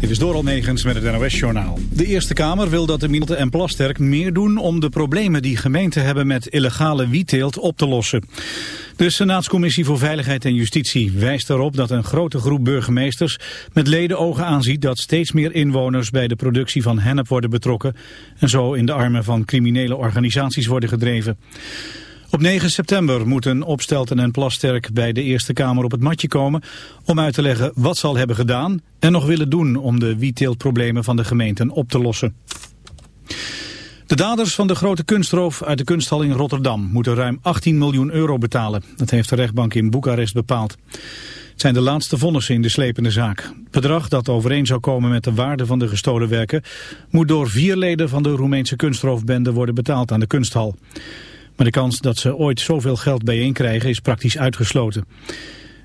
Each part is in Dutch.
Dit is Doral Negens met het NOS-journaal. De Eerste Kamer wil dat de Milte en Plasterk meer doen om de problemen die gemeenten hebben met illegale wietteelt op te lossen. De Senaatscommissie voor Veiligheid en Justitie wijst erop dat een grote groep burgemeesters met leden ogen aanziet dat steeds meer inwoners bij de productie van hennep worden betrokken en zo in de armen van criminele organisaties worden gedreven. Op 9 september moeten Opstelten en Plasterk bij de Eerste Kamer op het matje komen om uit te leggen wat ze al hebben gedaan en nog willen doen om de wietteeltproblemen van de gemeenten op te lossen. De daders van de grote kunstroof uit de kunsthal in Rotterdam moeten ruim 18 miljoen euro betalen. Dat heeft de rechtbank in Boekarest bepaald. Het zijn de laatste vonnissen in de slepende zaak. Het bedrag dat overeen zou komen met de waarde van de gestolen werken... moet door vier leden van de Roemeense kunstroofbende worden betaald aan de kunsthal. Maar de kans dat ze ooit zoveel geld bijeen krijgen is praktisch uitgesloten.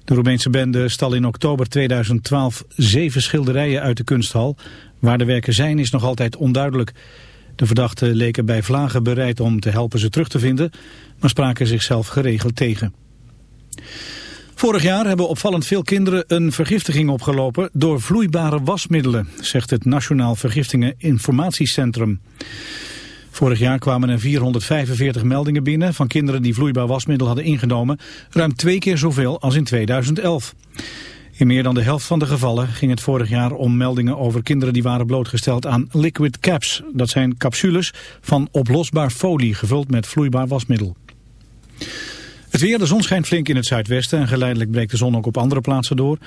De Roemeense bende stal in oktober 2012 zeven schilderijen uit de kunsthal. Waar de werken zijn is nog altijd onduidelijk. De verdachten leken bij vlagen bereid om te helpen ze terug te vinden, maar spraken zichzelf geregeld tegen. Vorig jaar hebben opvallend veel kinderen een vergiftiging opgelopen door vloeibare wasmiddelen, zegt het Nationaal Vergiftingen Informatiecentrum. Vorig jaar kwamen er 445 meldingen binnen van kinderen die vloeibaar wasmiddel hadden ingenomen, ruim twee keer zoveel als in 2011. In meer dan de helft van de gevallen ging het vorig jaar om meldingen over kinderen die waren blootgesteld aan liquid caps. Dat zijn capsules van oplosbaar folie gevuld met vloeibaar wasmiddel. Het weer, de zon schijnt flink in het zuidwesten en geleidelijk breekt de zon ook op andere plaatsen door.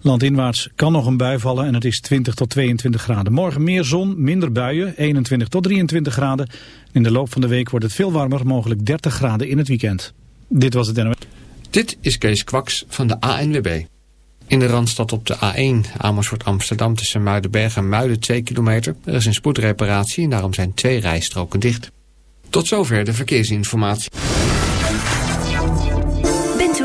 Landinwaarts kan nog een bui vallen en het is 20 tot 22 graden. Morgen meer zon, minder buien, 21 tot 23 graden. In de loop van de week wordt het veel warmer, mogelijk 30 graden in het weekend. Dit was het NOS. Dit is Kees Kwaks van de ANWB. In de Randstad op de A1 Amersfoort Amsterdam tussen Muidenberg en Muiden 2 kilometer. Er is een spoedreparatie en daarom zijn twee rijstroken dicht. Tot zover de verkeersinformatie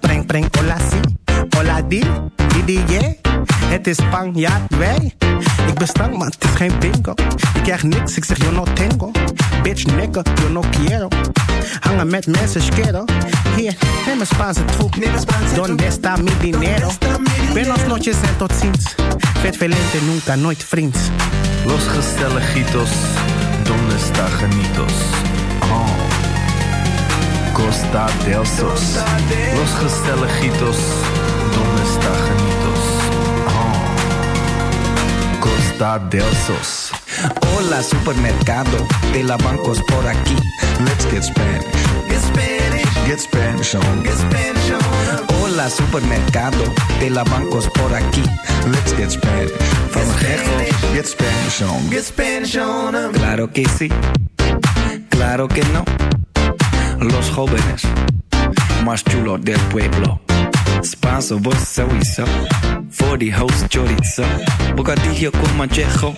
Preng, preng, hola, sí. Hola, di. Di, di, yeah. Het is Spanjaard, wij. Ik ben stank, maar het is geen bingo. Ik krijg niks, ik zeg yo no tengo. Bitch, nigga, yo no quiero. Hangen met mensen, schero. Hier, neem een Spaanse troep. Donde está mi dinero? Buenos noches en tot ziens. Vet velente, nunca, nooit vriends. Los gezelligitos, donde está genitos? Oh. Costa del Sos. Los gezelligitos, donde está genitos? Oh. Costa del Sos. Hola, supermercado de la bancos por aquí. Let's get Spanish. Get Spanish. Get Spanish on. Get Spanish on. Hola, supermercado de la bancos por aquí. Let's get Spanish. Van Gegel. Get Spanish on. Get Spanish on. Claro que sí. Claro que no. Los jóvenes más chulos del pueblo. Spanso, vos sowieso. Voor die host chorizo. Bocadillo con manchejo.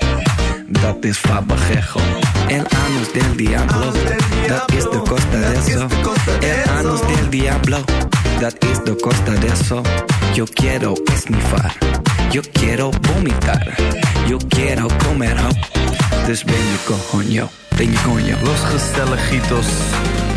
Dat is fabajejo. El anus del diablo. Dat is de costa de eso. El anus del diablo. Dat is de costa de eso. Yo quiero esnifar. Yo quiero vomitar. Yo quiero comer ho. Dus ben je coño. Ben je coño. Los gezelligitos,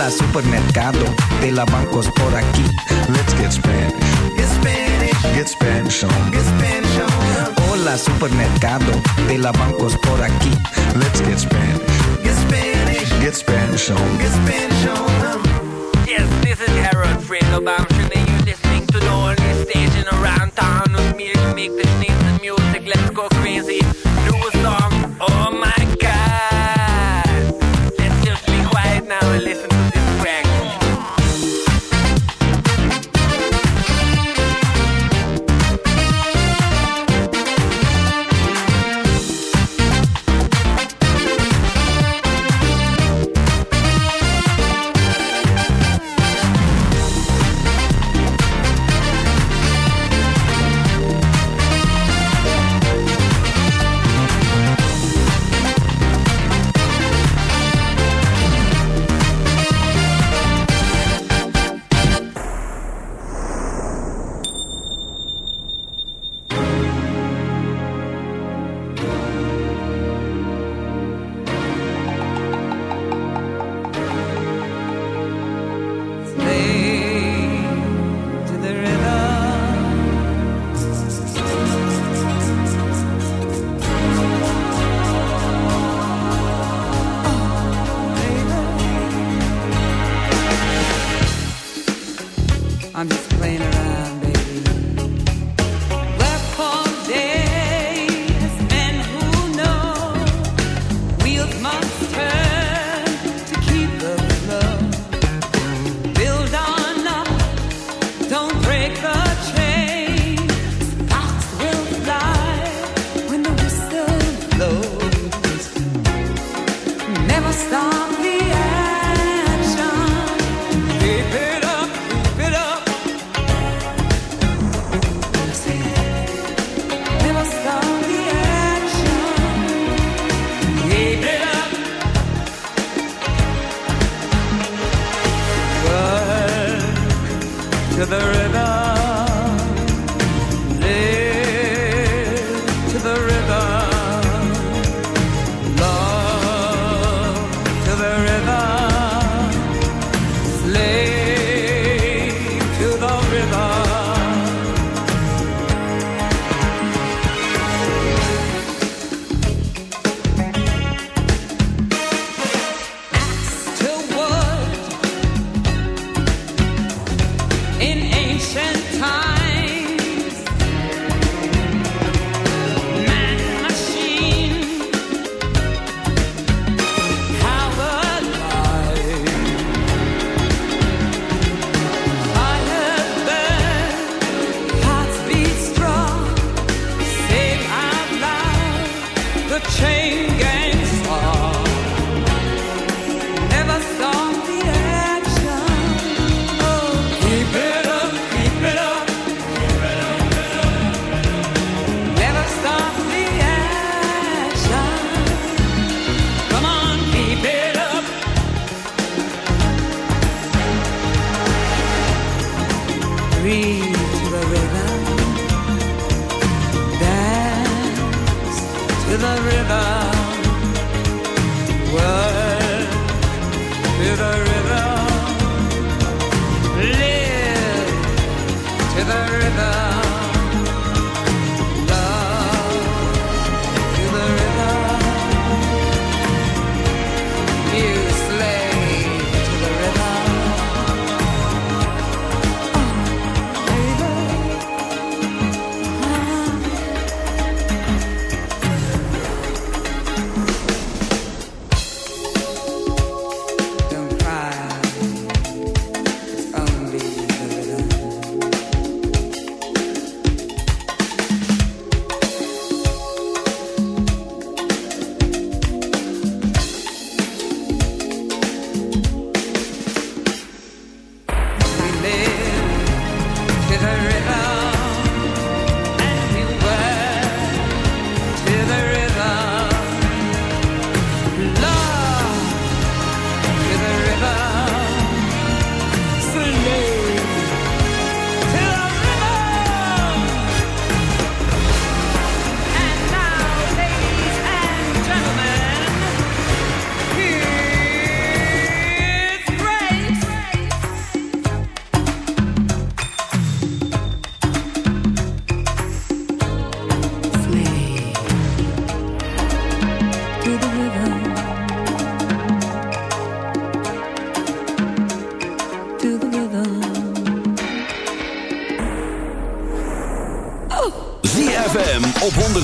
Hola, supermercado de la bancos por aquí. Let's get Spanish. Get Spanish. Get Spanish on. Get Spanish on. Hola, supermercado de la bancos por aquí. Let's get Spanish. Get Spanish. Get Spanish on. Get Spanish on. Yes, this is Harold Fredo Bamshin and you're listening to the only station around town with me to make the sneeze music. Let's go crazy.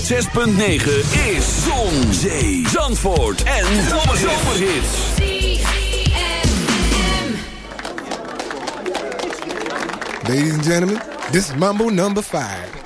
6.9 is Zon, Zee, Zandvoort en Zomerhits. Ladies and gentlemen, this is Mambo number 5.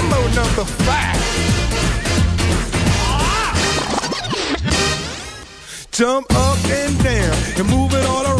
Mambo number five. Jump up and down and move it all around.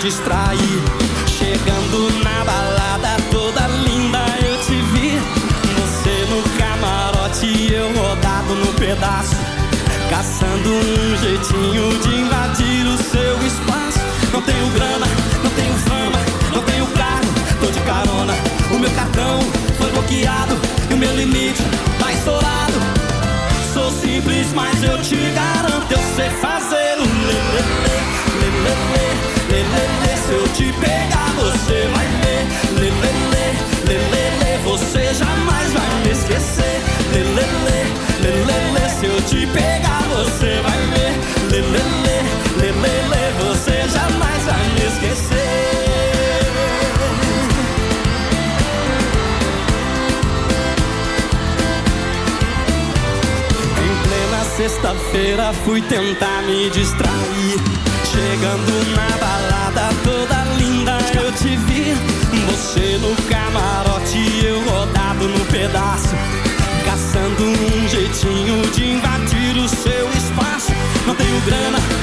distrai. them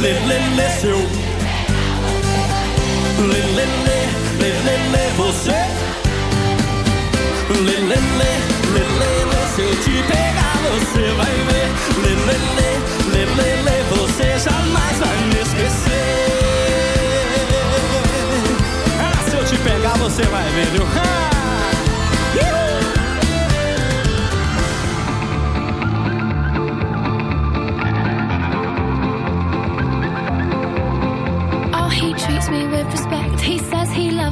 lê, lê, lê, seu. Lê, lê, lê, lê, lê, lê, você. Lê, lê, lê, lê, lê, lê, se eu te pegar, você vai ver. Lê, lê, lê, lê, lê, lê, você jamais vai me esquecer. Ah, se eu te pegar, você vai ver, viu? Ah!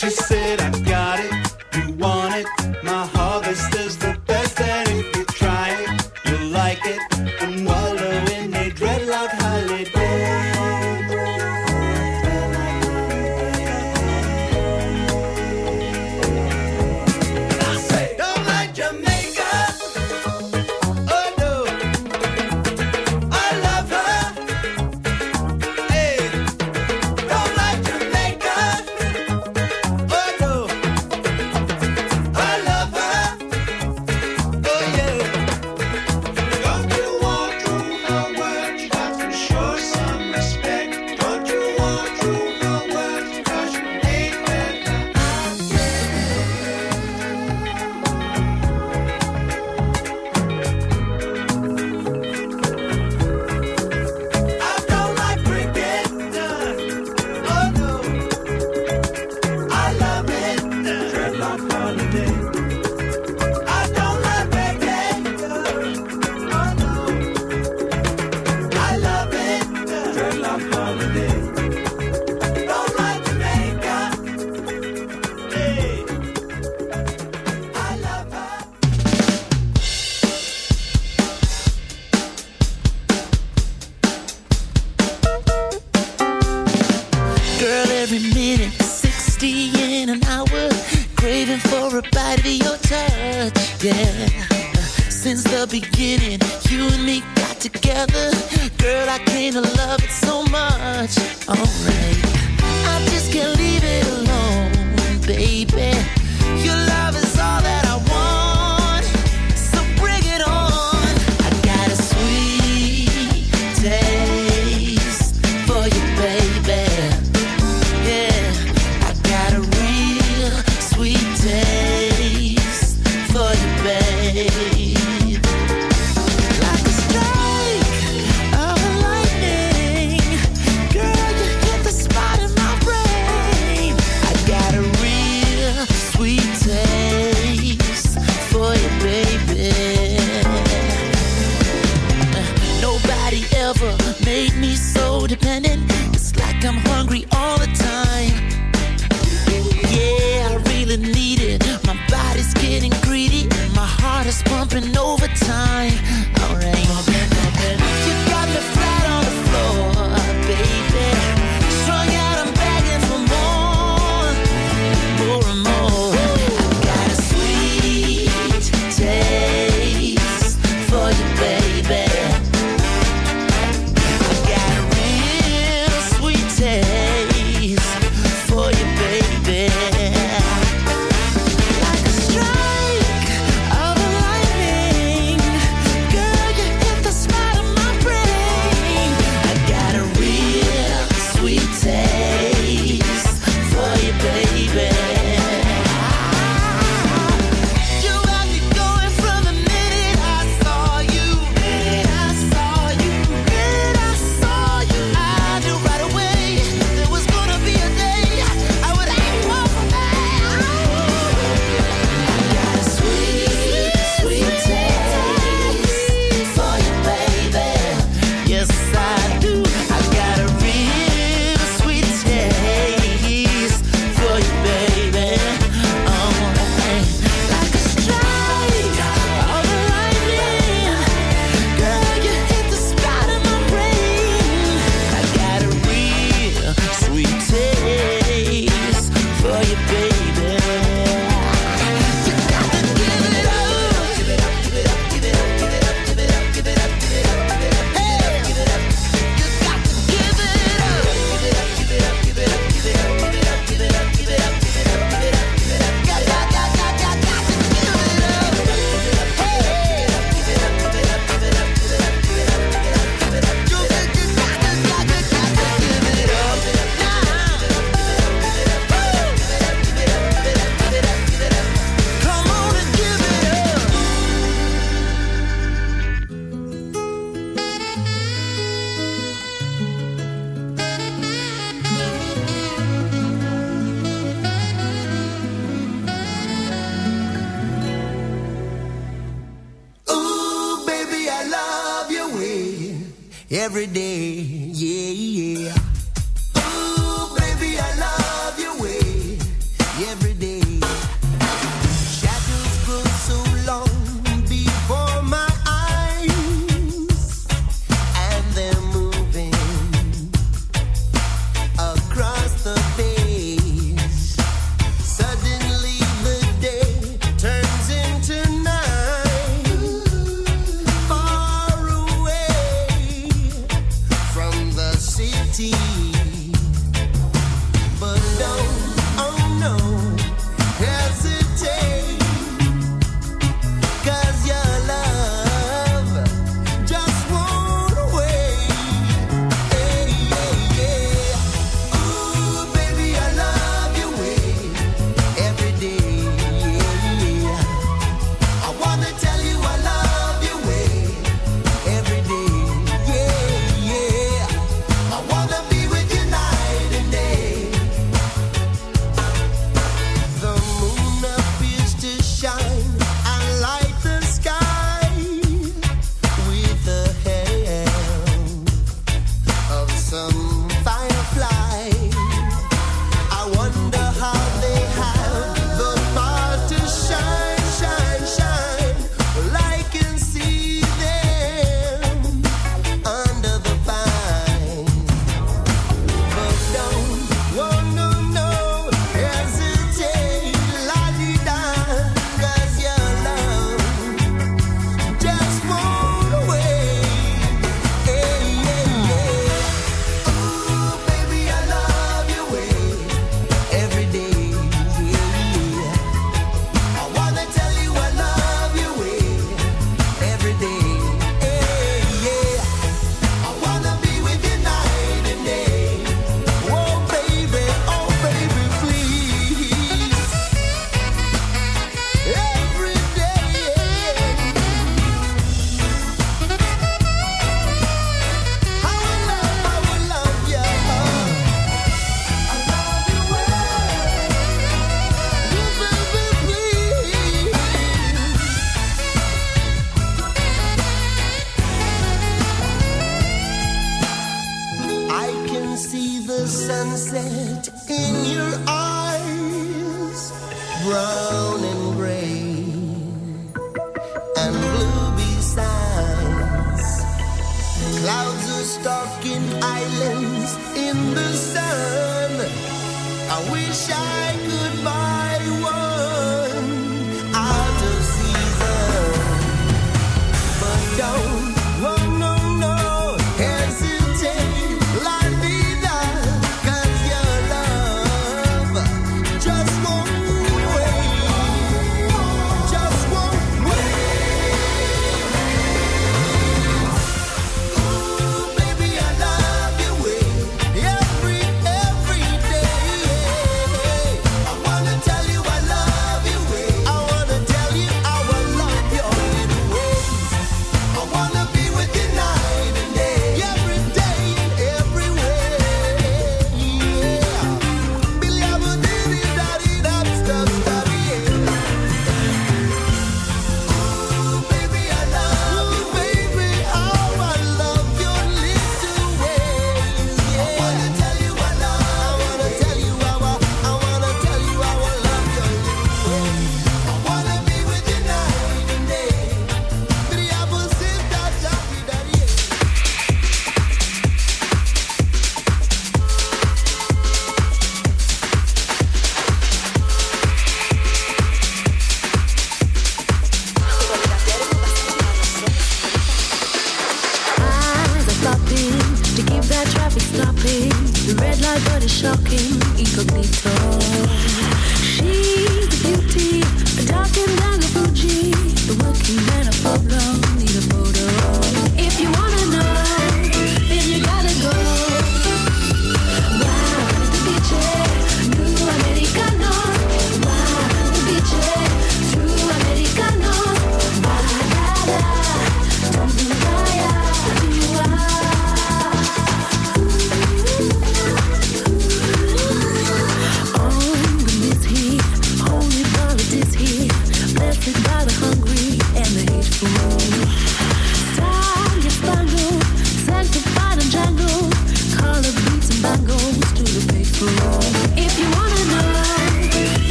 She said, I got it, brown and gray and blue besides. Clouds are stalking islands in the sun. I wish I could buy one.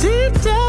Deep down,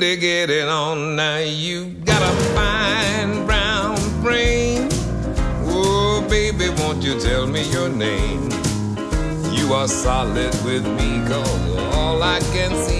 really get it on. Now you got a fine brown brain. Oh, baby, won't you tell me your name? You are solid with me, cause all I can see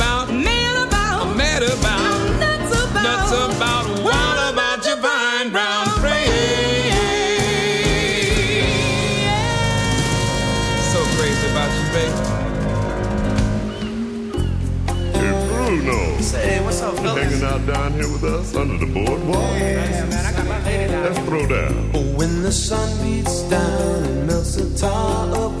what about your brown frame? So crazy about you, baby. Hey, Bruno. Say, what's up. Hanging out down here with us under the boardwalk. Oh, yeah, man, I got my lady down. Let's throw down. When the sun beats down and melts the tar up